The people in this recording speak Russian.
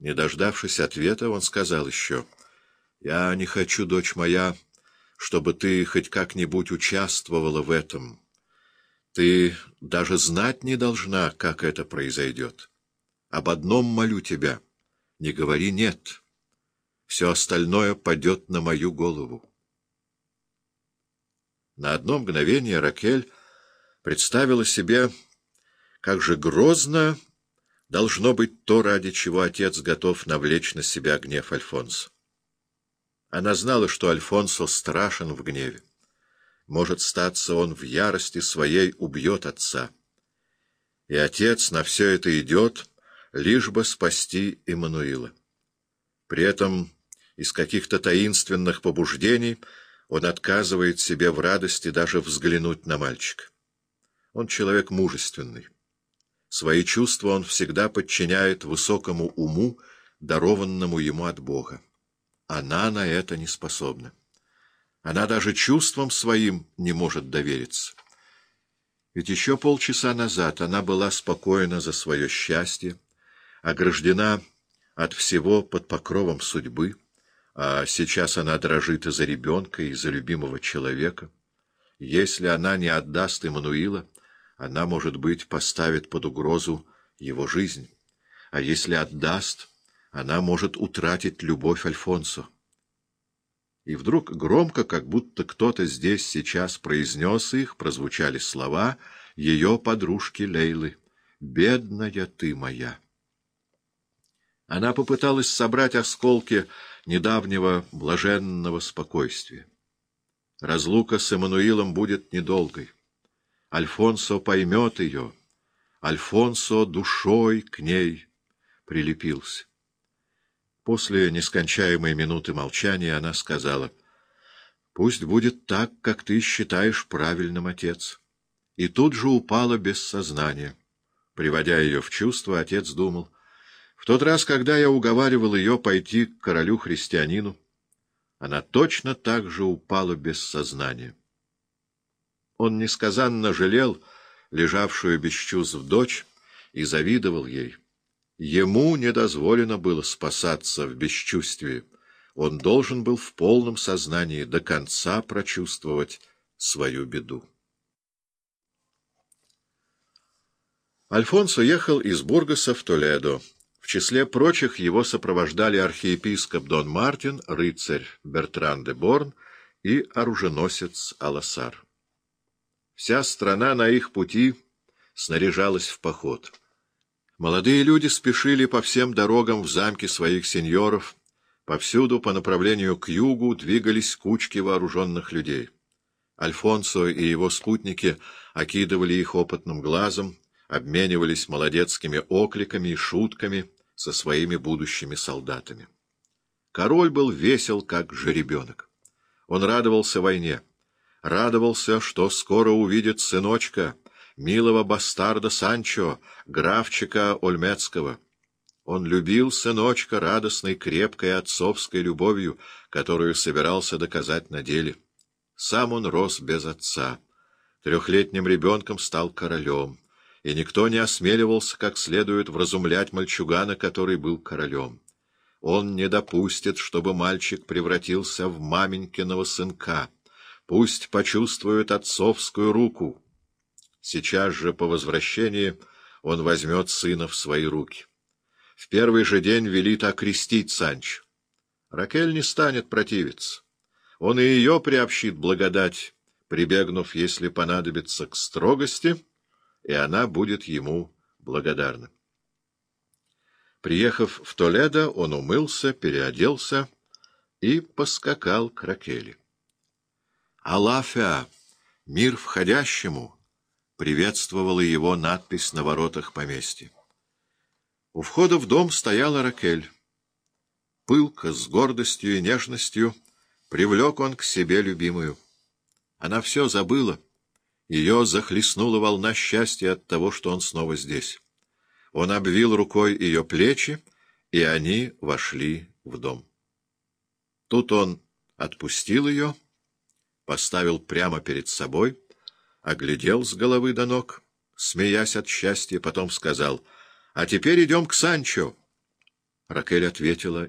Не дождавшись ответа, он сказал еще, «Я не хочу, дочь моя, чтобы ты хоть как-нибудь участвовала в этом. Ты даже знать не должна, как это произойдет. Об одном молю тебя, не говори «нет». Все остальное падет на мою голову. На одно мгновение Ракель представила себе, как же грозно должно быть то, ради чего отец готов навлечь на себя гнев Альфонсо. Она знала, что Альфонсо страшен в гневе. Может, статься он в ярости своей убьет отца. И отец на все это идет, лишь бы спасти Иммануила. При этом из каких-то таинственных побуждений он отказывает себе в радости даже взглянуть на мальчика. Он человек мужественный. Свои чувства он всегда подчиняет высокому уму, дарованному ему от Бога. Она на это не способна. Она даже чувствам своим не может довериться. Ведь еще полчаса назад она была спокойна за свое счастье, ограждена от всего под покровом судьбы, а сейчас она дрожит и за ребенка, и за любимого человека. Если она не отдаст Эммануила, она, может быть, поставит под угрозу его жизнь. А если отдаст, она может утратить любовь Альфонсо. И вдруг громко, как будто кто-то здесь сейчас произнес их, прозвучали слова ее подружки Лейлы. «Бедная ты моя!» Она попыталась собрать осколки недавнего блаженного спокойствия. Разлука с Эммануилом будет недолгой. Альфонсо поймет ее. Альфонсо душой к ней прилепился. После нескончаемой минуты молчания она сказала, «Пусть будет так, как ты считаешь правильным, отец». И тут же упала без сознания. Приводя ее в чувство, отец думал, «В тот раз, когда я уговаривал ее пойти к королю-христианину, она точно так же упала без сознания». Он несказанно жалел лежавшую без чувств дочь и завидовал ей. Ему не дозволено было спасаться в бесчувствии. Он должен был в полном сознании до конца прочувствовать свою беду. Альфонсо ехал из Бургаса в Толедо. В числе прочих его сопровождали архиепископ Дон Мартин, рыцарь Бертран де Борн и оруженосец Аласар. Вся страна на их пути снаряжалась в поход. Молодые люди спешили по всем дорогам в замки своих сеньоров, повсюду по направлению к югу двигались кучки вооруженных людей. Альфонсо и его спутники окидывали их опытным глазом, обменивались молодецкими окликами и шутками со своими будущими солдатами. Король был весел, как жеребенок. Он радовался войне радовался, что скоро увидит сыночка, милого бастарда Санчо, графчика Ольмецкого. Он любил сыночка радостной, крепкой отцовской любовью, которую собирался доказать на деле. Сам он рос без отца. Трехлетним ребенком стал королем, и никто не осмеливался как следует вразумлять мальчугана, который был королем. Он не допустит, чтобы мальчик превратился в маменькиного сынка. Пусть почувствует отцовскую руку. Сейчас же, по возвращении, он возьмет сына в свои руки. В первый же день велит окрестить Санч. Ракель не станет противиться. Он и ее приобщит благодать, прибегнув, если понадобится, к строгости, и она будет ему благодарна. Приехав в Толедо, он умылся, переоделся и поскакал к Ракели. «Алафя! Мир входящему!» — приветствовала его надпись на воротах поместья. У входа в дом стояла Ракель. Пылко, с гордостью и нежностью привлек он к себе любимую. Она все забыла. Ее захлестнула волна счастья от того, что он снова здесь. Он обвил рукой ее плечи, и они вошли в дом. Тут он отпустил ее — поставил прямо перед собой, оглядел с головы до ног, смеясь от счастья, потом сказал, «А теперь идем к Санчо». Ракель ответила